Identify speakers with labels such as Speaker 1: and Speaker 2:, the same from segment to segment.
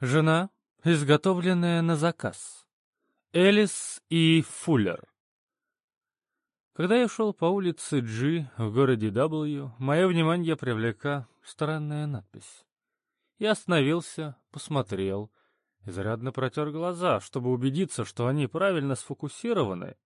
Speaker 1: Жена, изготовленная на заказ. Элис и Фуллер. Когда я шел по улице G в городе W, мое внимание привлекла странная надпись. Я остановился, посмотрел, изрядно протер глаза, чтобы убедиться, что они правильно сфокусированы.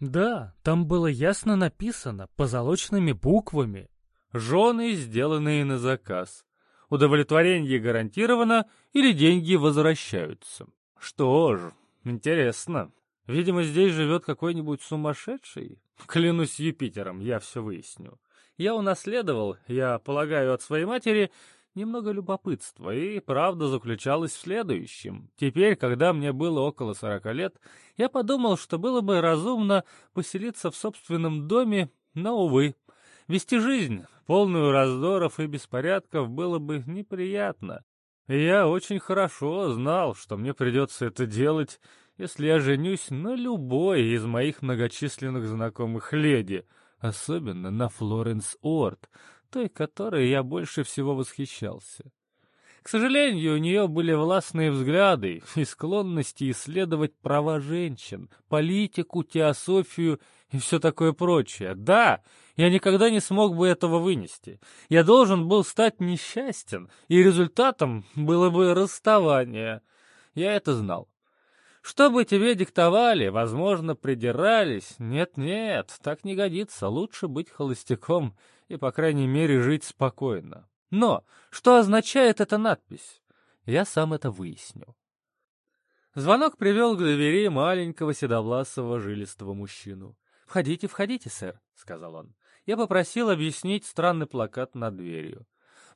Speaker 1: Да, там было ясно написано, позолоченными буквами. «Жены, сделанные на заказ удовлетворение гарантировано или деньги возвращаются. Что ж, интересно. Видимо, здесь живет какой-нибудь сумасшедший. Клянусь Юпитером, я все выясню. Я унаследовал, я полагаю, от своей матери немного любопытства, и правда заключалась в следующем. Теперь, когда мне было около сорока лет, я подумал, что было бы разумно поселиться в собственном доме, но, увы, вести жизнь полную раздоров и беспорядков, было бы неприятно. И я очень хорошо знал, что мне придется это делать, если я женюсь на любой из моих многочисленных знакомых леди, особенно на Флоренс Орт, той, которой я больше всего восхищался. К сожалению, у нее были властные взгляды и склонности исследовать права женщин, политику, теософию и все такое прочее. Да, я никогда не смог бы этого вынести. Я должен был стать несчастен, и результатом было бы расставание. Я это знал. Что бы тебе диктовали, возможно, придирались. Нет-нет, так не годится. Лучше быть холостяком и, по крайней мере, жить спокойно. Но что означает эта надпись? Я сам это выясню. Звонок привел к двери маленького седовласого жилистого мужчину. «Входите, входите, сэр», — сказал он. Я попросил объяснить странный плакат над дверью.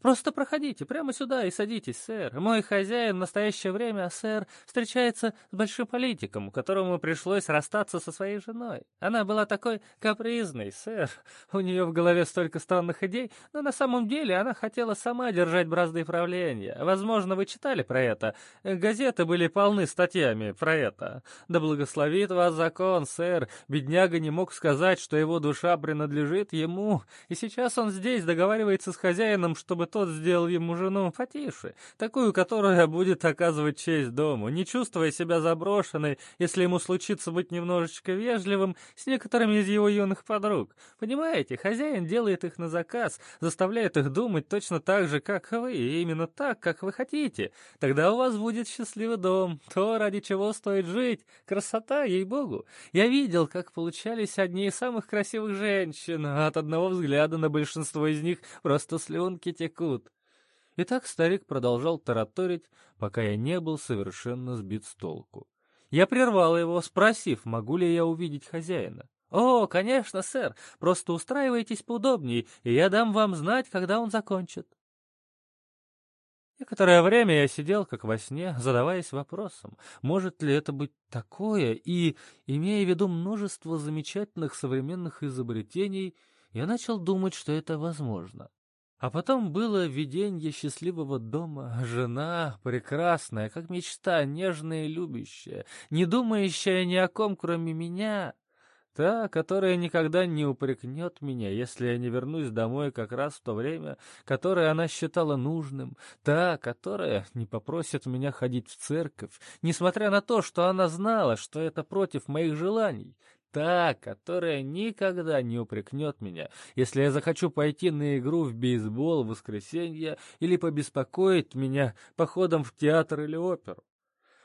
Speaker 1: Просто проходите прямо сюда и садитесь, сэр. Мой хозяин в настоящее время, сэр, встречается с большим политиком, которому пришлось расстаться со своей женой. Она была такой капризной, сэр. У нее в голове столько странных идей, но на самом деле она хотела сама держать бразды правления. Возможно, вы читали про это. Газеты были полны статьями про это. Да благословит вас закон, сэр. Бедняга не мог сказать, что его душа принадлежит ему, и сейчас он здесь договаривается с хозяином, чтобы тот сделал ему жену потише, такую, которая будет оказывать честь дому, не чувствуя себя заброшенной, если ему случится быть немножечко вежливым с некоторыми из его юных подруг. Понимаете, хозяин делает их на заказ, заставляет их думать точно так же, как вы, и именно так, как вы хотите. Тогда у вас будет счастливый дом, то, ради чего стоит жить. Красота, ей-богу. Я видел, как получались одни из самых красивых женщин, от одного взгляда на большинство из них просто слюнки текут секунд. И так старик продолжал тараторить, пока я не был совершенно сбит с толку. Я прервал его, спросив, могу ли я увидеть хозяина. «О, конечно, сэр, просто устраивайтесь поудобнее, и я дам вам знать, когда он закончит». Некоторое время я сидел, как во сне, задаваясь вопросом, может ли это быть такое, и, имея в виду множество замечательных современных изобретений, я начал думать, что это возможно. А потом было видение счастливого дома, жена прекрасная, как мечта, нежная и любящая, не думающая ни о ком, кроме меня, та, которая никогда не упрекнет меня, если я не вернусь домой как раз в то время, которое она считала нужным, та, которая не попросит меня ходить в церковь, несмотря на то, что она знала, что это против моих желаний, Та, которая никогда не упрекнет меня, если я захочу пойти на игру в бейсбол в воскресенье или побеспокоить меня походом в театр или оперу.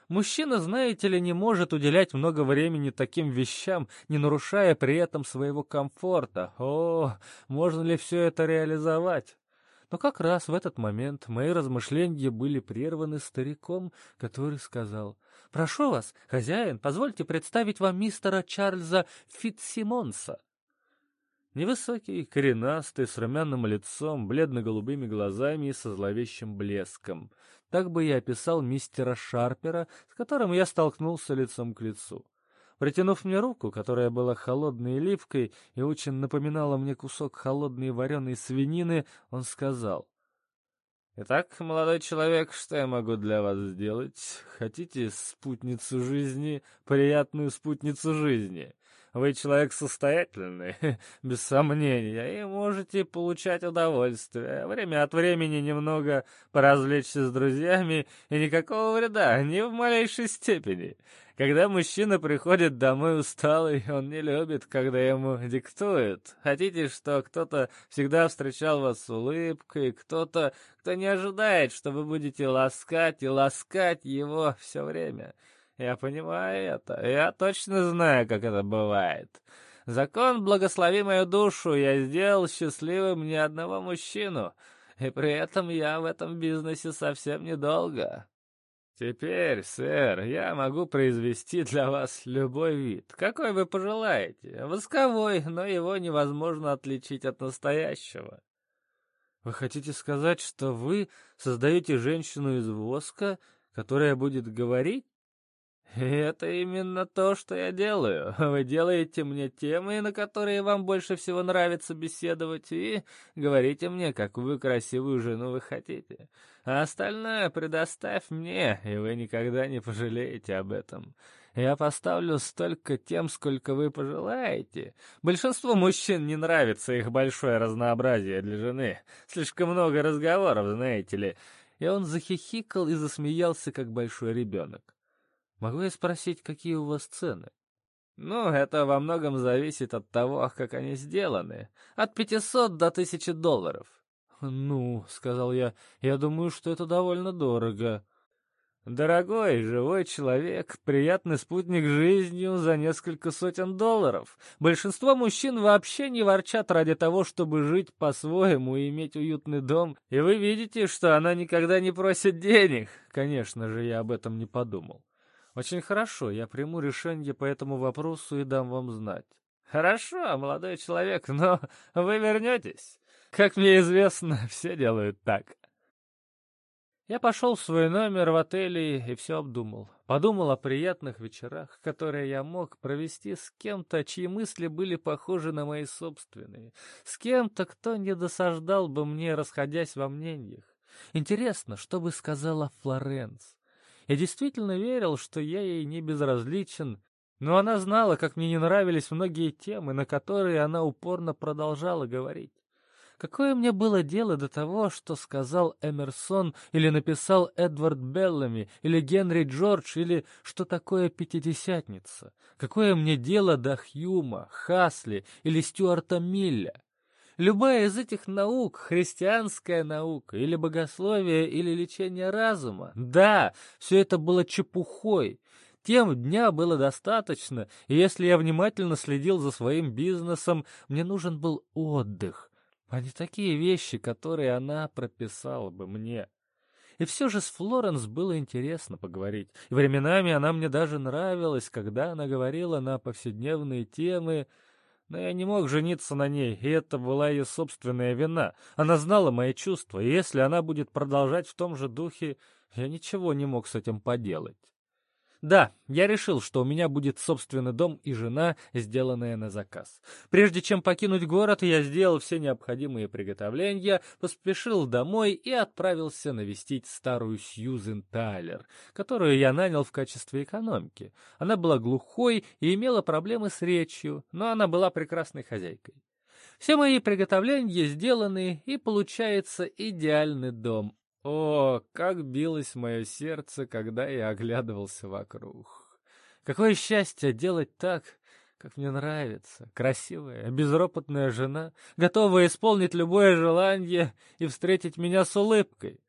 Speaker 1: Мужчина, знаете ли, не может уделять много времени таким вещам, не нарушая при этом своего комфорта. О, можно ли все это реализовать? Но как раз в этот момент мои размышления были прерваны стариком, который сказал, «Прошу вас, хозяин, позвольте представить вам мистера Чарльза Фитсимонса». Невысокий, коренастый, с румяным лицом, бледно-голубыми глазами и со зловещим блеском. Так бы я описал мистера Шарпера, с которым я столкнулся лицом к лицу. Протянув мне руку, которая была холодной и липкой и очень напоминала мне кусок холодной вареной свинины, он сказал. «Итак, молодой человек, что я могу для вас сделать? Хотите спутницу жизни, приятную спутницу жизни? вы человек состоятельный, без сомнения, и можете получать удовольствие. Время от времени немного поразвлечься с друзьями, и никакого вреда, ни в малейшей степени. Когда мужчина приходит домой усталый, он не любит, когда ему диктуют. Хотите, что кто-то всегда встречал вас с улыбкой, кто-то, кто не ожидает, что вы будете ласкать и ласкать его все время. Я понимаю это, я точно знаю, как это бывает. Закон «Благослови мою душу» я сделал счастливым ни одного мужчину, и при этом я в этом бизнесе совсем недолго. «Теперь, сэр, я могу произвести для вас любой вид, какой вы пожелаете. Восковой, но его невозможно отличить от настоящего». «Вы хотите сказать, что вы создаете женщину из воска, которая будет говорить?» «Это именно то, что я делаю. Вы делаете мне темы, на которые вам больше всего нравится беседовать, и говорите мне, какую красивую жену вы хотите. А остальное предоставь мне, и вы никогда не пожалеете об этом. Я поставлю столько тем, сколько вы пожелаете. Большинству мужчин не нравится их большое разнообразие для жены. Слишком много разговоров, знаете ли». И он захихикал и засмеялся, как большой ребенок. Могу я спросить, какие у вас цены? Ну, это во многом зависит от того, как они сделаны. От 500 до 1000 долларов. Ну, сказал я, я думаю, что это довольно дорого. Дорогой, живой человек, приятный спутник жизнью за несколько сотен долларов. Большинство мужчин вообще не ворчат ради того, чтобы жить по-своему и иметь уютный дом. И вы видите, что она никогда не просит денег. Конечно же, я об этом не подумал. «Очень хорошо, я приму решение по этому вопросу и дам вам знать». «Хорошо, молодой человек, но вы вернетесь. Как мне известно, все делают так». Я пошел в свой номер в отеле и все обдумал. Подумал о приятных вечерах, которые я мог провести с кем-то, чьи мысли были похожи на мои собственные, с кем-то, кто не досаждал бы мне, расходясь во мнениях. Интересно, что бы сказала Флоренс? Я действительно верил, что я ей не безразличен, но она знала, как мне не нравились многие темы, на которые она упорно продолжала говорить. Какое мне было дело до того, что сказал Эмерсон или написал Эдвард Беллами или Генри Джордж или что такое пятидесятница? Какое мне дело до Хьюма, Хасли или Стюарта Милля? Любая из этих наук, христианская наука, или богословие, или лечение разума, да, все это было чепухой. Тем дня было достаточно, и если я внимательно следил за своим бизнесом, мне нужен был отдых, а не такие вещи, которые она прописала бы мне. И все же с Флоренс было интересно поговорить, и временами она мне даже нравилась, когда она говорила на повседневные темы, но я не мог жениться на ней, и это была ее собственная вина. Она знала мои чувства, и если она будет продолжать в том же духе, я ничего не мог с этим поделать. Да, я решил, что у меня будет собственный дом и жена, сделанная на заказ. Прежде чем покинуть город, я сделал все необходимые приготовления, поспешил домой и отправился навестить старую Сьюзен Тайлер, которую я нанял в качестве экономки. Она была глухой и имела проблемы с речью, но она была прекрасной хозяйкой. Все мои приготовления сделаны, и получается идеальный дом, о, как билось мое сердце, когда я оглядывался вокруг. Какое счастье делать так, как мне нравится. Красивая, безропотная жена, готовая исполнить любое желание и встретить меня с улыбкой.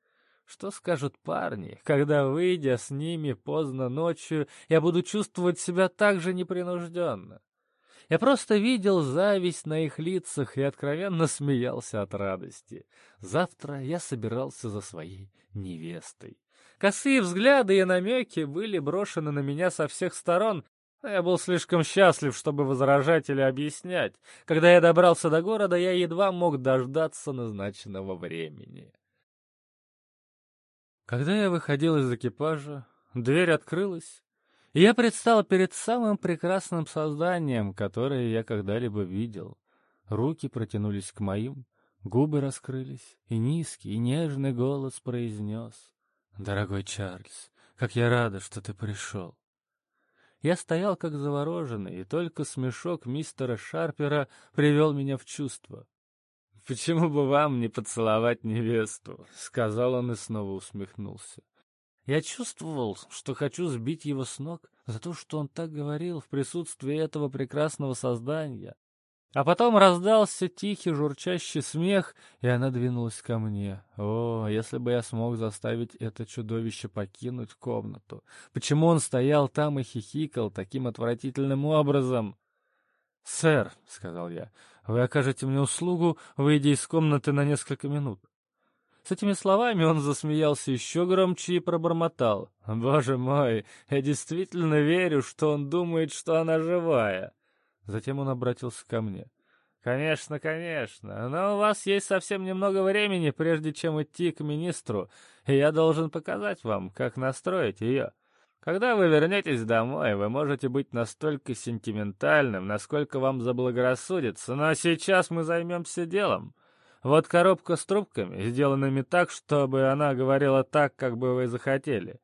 Speaker 1: Что скажут парни, когда, выйдя с ними поздно ночью, я буду чувствовать себя так же непринужденно? Я просто видел зависть на их лицах и откровенно смеялся от радости. Завтра я собирался за своей невестой. Косые взгляды и намеки были брошены на меня со всех сторон, но я был слишком счастлив, чтобы возражать или объяснять. Когда я добрался до города, я едва мог дождаться назначенного времени. Когда я выходил из экипажа, дверь открылась, я предстал перед самым прекрасным созданием, которое я когда-либо видел. Руки протянулись к моим, губы раскрылись, и низкий, и нежный голос произнес. «Дорогой Чарльз, как я рада, что ты пришел!» Я стоял как завороженный, и только смешок мистера Шарпера привел меня в чувство. «Почему бы вам не поцеловать невесту?» — сказал он и снова усмехнулся. Я чувствовал, что хочу сбить его с ног за то, что он так говорил в присутствии этого прекрасного создания. А потом раздался тихий журчащий смех, и она двинулась ко мне. О, если бы я смог заставить это чудовище покинуть комнату. Почему он стоял там и хихикал таким отвратительным образом? «Сэр», — сказал я, — «вы окажете мне услугу, выйдя из комнаты на несколько минут». С этими словами он засмеялся еще громче и пробормотал. «Боже мой, я действительно верю, что он думает, что она живая!» Затем он обратился ко мне. «Конечно, конечно, но у вас есть совсем немного времени, прежде чем идти к министру, и я должен показать вам, как настроить ее. Когда вы вернетесь домой, вы можете быть настолько сентиментальным, насколько вам заблагорассудится, но сейчас мы займемся делом». Вот коробка с трубками, сделанными так, чтобы она говорила так, как бы вы захотели.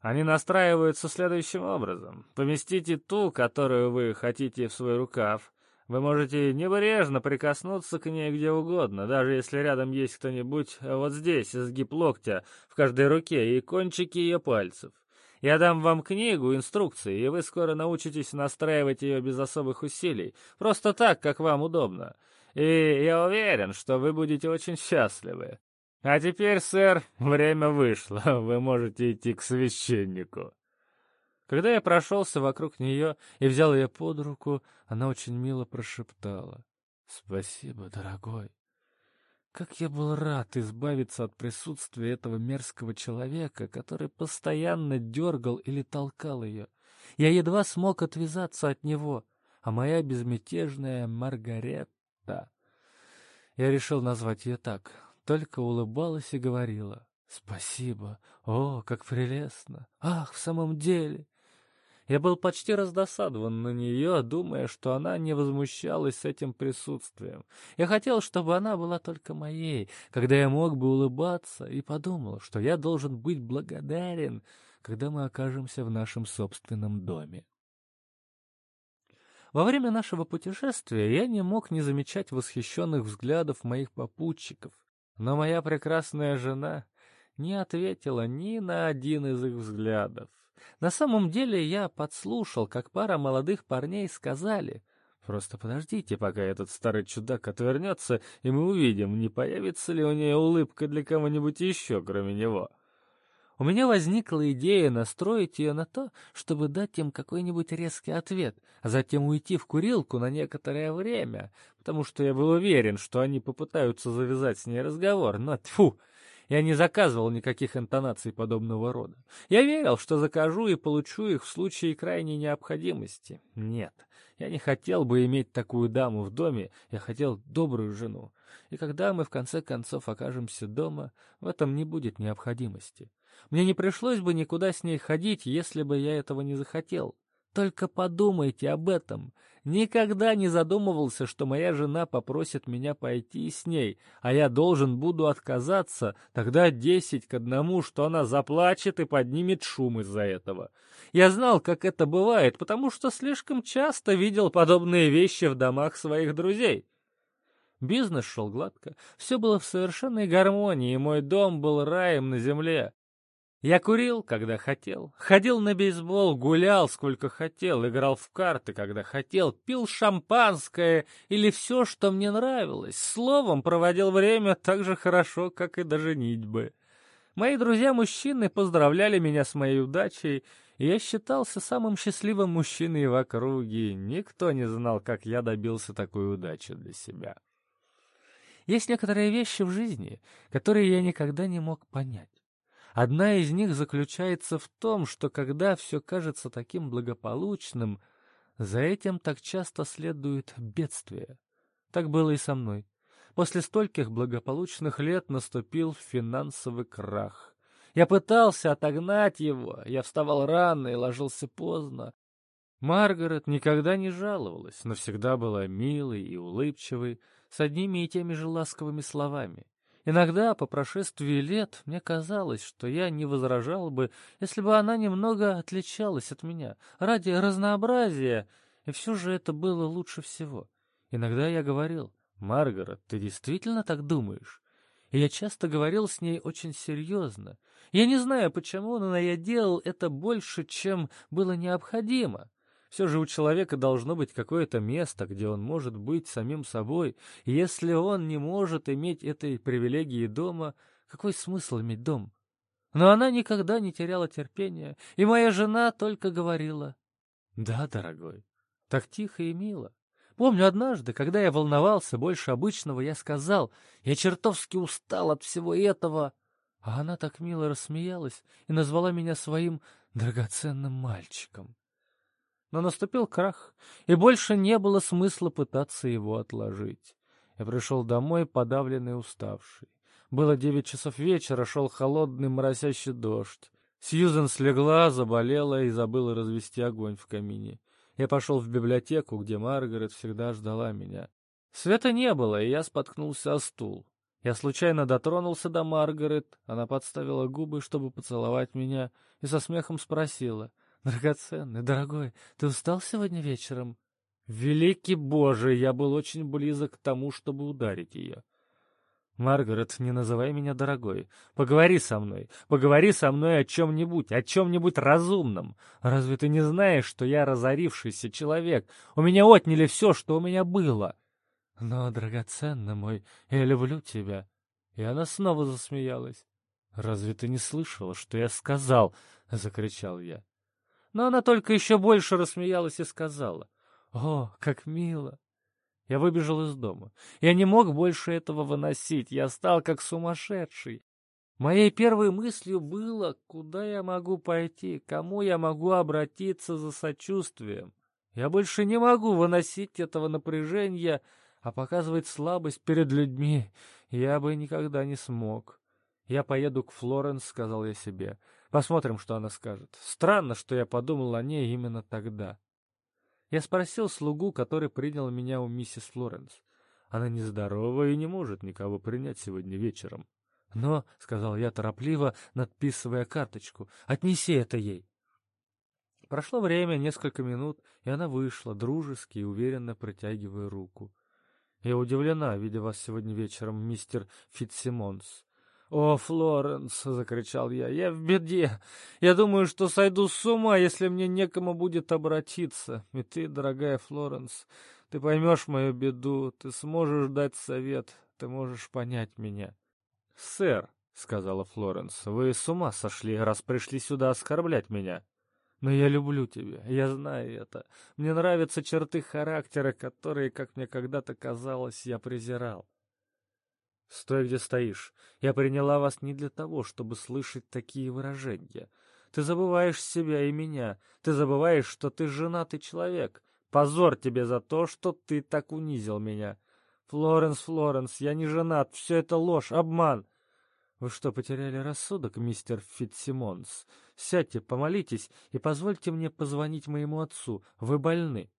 Speaker 1: Они настраиваются следующим образом. Поместите ту, которую вы хотите в свой рукав. Вы можете небрежно прикоснуться к ней где угодно, даже если рядом есть кто-нибудь вот здесь, изгиб локтя, в каждой руке и кончики ее пальцев. Я дам вам книгу, инструкции, и вы скоро научитесь настраивать ее без особых усилий, просто так, как вам удобно. И я уверен, что вы будете очень счастливы. А теперь, сэр, время вышло, вы можете идти к священнику». Когда я прошелся вокруг нее и взял ее под руку, она очень мило прошептала. «Спасибо, дорогой. Как я был рад избавиться от присутствия этого мерзкого человека, который постоянно дергал или толкал ее. Я едва смог отвязаться от него, а моя безмятежная Маргарет да. Я решил назвать ее так, только улыбалась и говорила. «Спасибо! О, как прелестно! Ах, в самом деле!» Я был почти раздосадован на нее, думая, что она не возмущалась этим присутствием. Я хотел, чтобы она была только моей, когда я мог бы улыбаться, и подумал, что я должен быть благодарен, когда мы окажемся в нашем собственном доме. Во время нашего путешествия я не мог не замечать восхищенных взглядов моих попутчиков, но моя прекрасная жена не ответила ни на один из их взглядов. На самом деле я подслушал, как пара молодых парней сказали «Просто подождите, пока этот старый чудак отвернется, и мы увидим, не появится ли у нее улыбка для кого-нибудь еще, кроме него». У меня возникла идея настроить ее на то, чтобы дать им какой-нибудь резкий ответ, а затем уйти в курилку на некоторое время, потому что я был уверен, что они попытаются завязать с ней разговор, но тьфу! Я не заказывал никаких интонаций подобного рода. Я верил, что закажу и получу их в случае крайней необходимости. Нет, я не хотел бы иметь такую даму в доме, я хотел добрую жену. И когда мы в конце концов окажемся дома, в этом не будет необходимости. Мне не пришлось бы никуда с ней ходить, если бы я этого не захотел. Только подумайте об этом. Никогда не задумывался, что моя жена попросит меня пойти с ней, а я должен буду отказаться, тогда десять к одному, что она заплачет и поднимет шум из-за этого. Я знал, как это бывает, потому что слишком часто видел подобные вещи в домах своих друзей. Бизнес шел гладко, все было в совершенной гармонии, и мой дом был раем на земле. Я курил, когда хотел, ходил на бейсбол, гулял, сколько хотел, играл в карты, когда хотел, пил шампанское или все, что мне нравилось. Словом, проводил время так же хорошо, как и до женитьбы. Мои друзья-мужчины поздравляли меня с моей удачей, и я считался самым счастливым мужчиной в округе. Никто не знал, как я добился такой удачи для себя. Есть некоторые вещи в жизни, которые я никогда не мог понять. Одна из них заключается в том, что когда все кажется таким благополучным, за этим так часто следует бедствие. Так было и со мной. После стольких благополучных лет наступил финансовый крах. Я пытался отогнать его, я вставал рано и ложился поздно. Маргарет никогда не жаловалась, но всегда была милой и улыбчивой, с одними и теми же ласковыми словами. Иногда, по прошествии лет, мне казалось, что я не возражал бы, если бы она немного отличалась от меня, ради разнообразия, и все же это было лучше всего. Иногда я говорил, «Маргарет, ты действительно так думаешь?» И я часто говорил с ней очень серьезно. Я не знаю почему, но я делал это больше, чем было необходимо. Все же у человека должно быть какое-то место, где он может быть самим собой, и если он не может иметь этой привилегии дома, какой смысл иметь дом? Но она никогда не теряла терпения, и моя жена только говорила «Да, дорогой, так тихо и мило». Помню однажды, когда я волновался больше обычного, я сказал, я чертовски устал от всего этого. А она так мило рассмеялась и назвала меня своим драгоценным мальчиком. Но наступил крах, и больше не было смысла пытаться его отложить. Я пришел домой, подавленный и уставший. Было девять часов вечера, шел холодный моросящий дождь. Сьюзен слегла, заболела и забыла развести огонь в камине. Я пошел в библиотеку, где Маргарет всегда ждала меня. Света не было, и я споткнулся о стул. Я случайно дотронулся до Маргарет, она подставила губы, чтобы поцеловать меня, и со смехом спросила — «Драгоценный, дорогой, ты устал сегодня вечером?» «Великий Боже, я был очень близок к тому, чтобы ударить ее». «Маргарет, не называй меня дорогой. Поговори со мной. Поговори со мной о чем-нибудь, о чем-нибудь разумном. Разве ты не знаешь, что я разорившийся человек? У меня отняли все, что у меня было». «Но, драгоценный мой, я люблю тебя». И она снова засмеялась. «Разве ты не слышала, что я сказал?» — закричал я. Но она только еще больше рассмеялась и сказала, «О, как мило!» Я выбежал из дома. Я не мог больше этого выносить. Я стал как сумасшедший. Моей первой мыслью было, куда я могу пойти, кому я могу обратиться за сочувствием. Я больше не могу выносить этого напряжения, а показывать слабость перед людьми я бы никогда не смог. «Я поеду к Флоренс», — сказал я себе. «Посмотрим, что она скажет. Странно, что я подумал о ней именно тогда». Я спросил слугу, который принял меня у миссис Флоренс. Она нездорова и не может никого принять сегодня вечером. «Но», — сказал я торопливо, надписывая карточку, — «отнеси это ей». Прошло время, несколько минут, и она вышла, дружески и уверенно протягивая руку. «Я удивлена, видя вас сегодня вечером, мистер Фитсимонс. «О, Флоренс!» — закричал я. «Я в беде! Я думаю, что сойду с ума, если мне некому будет обратиться. И ты, дорогая Флоренс, ты поймешь мою беду, ты сможешь дать совет, ты можешь понять меня». «Сэр», — сказала Флоренс, — «вы с ума сошли, раз пришли сюда оскорблять меня». Но я люблю тебя, я знаю это. Мне нравятся черты характера, которые, как мне когда-то казалось, я презирал. «Стой, где стоишь. Я приняла вас не для того, чтобы слышать такие выражения. Ты забываешь себя и меня. Ты забываешь, что ты женатый человек. Позор тебе за то, что ты так унизил меня. Флоренс, Флоренс, я не женат. Все это ложь, обман». «Вы что, потеряли рассудок, мистер Фитсимонс? Сядьте, помолитесь и позвольте мне позвонить моему отцу. Вы больны».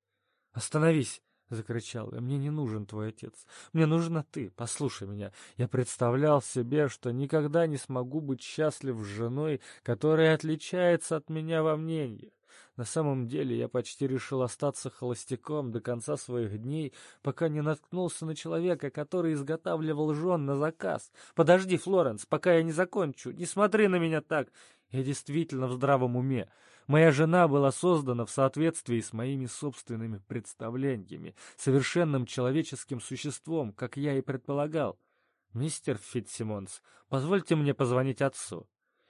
Speaker 1: «Остановись!» — закричал я. «Мне не нужен твой отец. Мне нужна ты. Послушай меня. Я представлял себе, что никогда не смогу быть счастлив с женой, которая отличается от меня во мнениях. На самом деле я почти решил остаться холостяком до конца своих дней, пока не наткнулся на человека, который изготавливал жен на заказ. Подожди, Флоренс, пока я не закончу. Не смотри на меня так. Я действительно в здравом уме. Моя жена была создана в соответствии с моими собственными представлениями, совершенным человеческим существом, как я и предполагал. «Мистер Фитсимонс, позвольте мне позвонить отцу».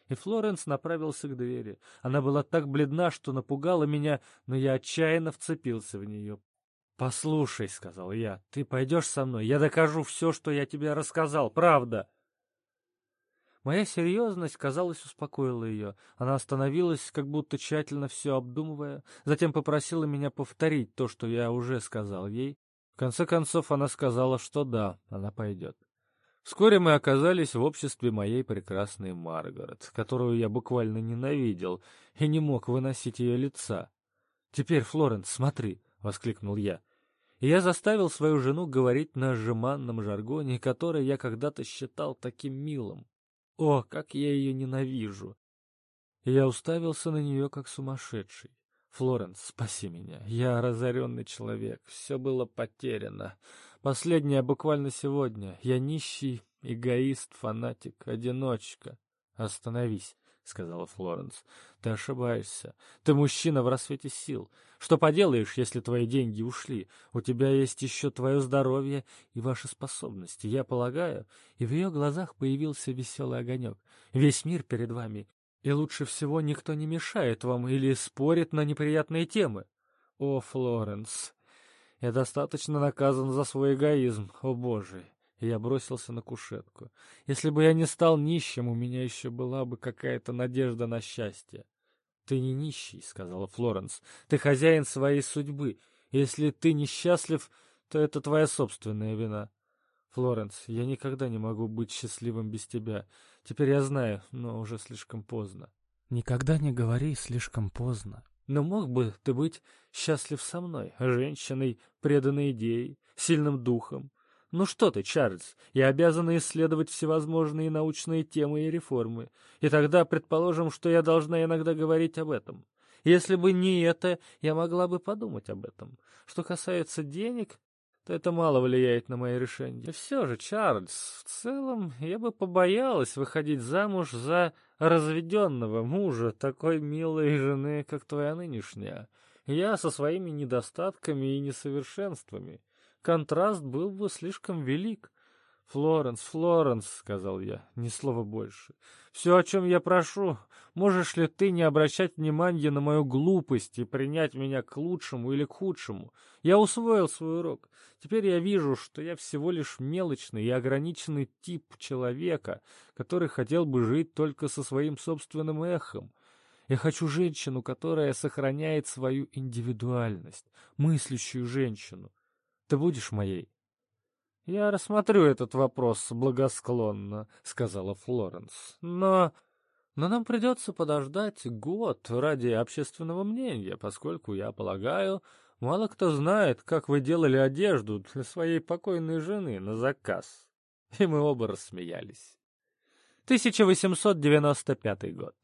Speaker 1: И Флоренс направился к двери. Она была так бледна, что напугала меня, но я отчаянно вцепился в нее. «Послушай», — сказал я, — «ты пойдешь со мной? Я докажу все, что я тебе рассказал, правда». Моя серьезность, казалось, успокоила ее. Она остановилась, как будто тщательно все обдумывая, затем попросила меня повторить то, что я уже сказал ей. В конце концов, она сказала, что да, она пойдет. Вскоре мы оказались в обществе моей прекрасной Маргарет, которую я буквально ненавидел и не мог выносить ее лица. «Теперь, Флоренс, смотри!» — воскликнул я. И я заставил свою жену говорить на жеманном жаргоне, который я когда-то считал таким милым. О, как я ее ненавижу! Я уставился на нее, как сумасшедший. «Флоренс, спаси меня. Я разоренный человек. Все было потеряно. Последнее буквально сегодня. Я нищий, эгоист, фанатик, одиночка. Остановись. — сказала Флоренс. — Ты ошибаешься. Ты мужчина в рассвете сил. Что поделаешь, если твои деньги ушли? У тебя есть еще твое здоровье и ваши способности, я полагаю. И в ее глазах появился веселый огонек. Весь мир перед вами. И лучше всего никто не мешает вам или спорит на неприятные темы. О, Флоренс, я достаточно наказан за свой эгоизм, о боже я бросился на кушетку. Если бы я не стал нищим, у меня еще была бы какая-то надежда на счастье. — Ты не нищий, — сказала Флоренс. — Ты хозяин своей судьбы. Если ты несчастлив, то это твоя собственная вина. Флоренс, я никогда не могу быть счастливым без тебя. Теперь я знаю, но уже слишком поздно. Никогда не говори слишком поздно. Но мог бы ты быть счастлив со мной, женщиной, преданной идеей, сильным духом, ну что ты, Чарльз, я обязана исследовать всевозможные научные темы и реформы. И тогда предположим, что я должна иногда говорить об этом. Если бы не это, я могла бы подумать об этом. Что касается денег, то это мало влияет на мои решения. И все же, Чарльз, в целом я бы побоялась выходить замуж за разведенного мужа такой милой жены, как твоя нынешняя. Я со своими недостатками и несовершенствами контраст был бы слишком велик. «Флоренс, Флоренс», — сказал я, — ни слова больше. «Все, о чем я прошу, можешь ли ты не обращать внимания на мою глупость и принять меня к лучшему или к худшему? Я усвоил свой урок. Теперь я вижу, что я всего лишь мелочный и ограниченный тип человека, который хотел бы жить только со своим собственным эхом. Я хочу женщину, которая сохраняет свою индивидуальность, мыслящую женщину. Ты будешь моей?» «Я рассмотрю этот вопрос благосклонно», — сказала Флоренс. «Но... но нам придется подождать год ради общественного мнения, поскольку, я полагаю, мало кто знает, как вы делали одежду для своей покойной жены на заказ». И мы оба рассмеялись. 1895 год.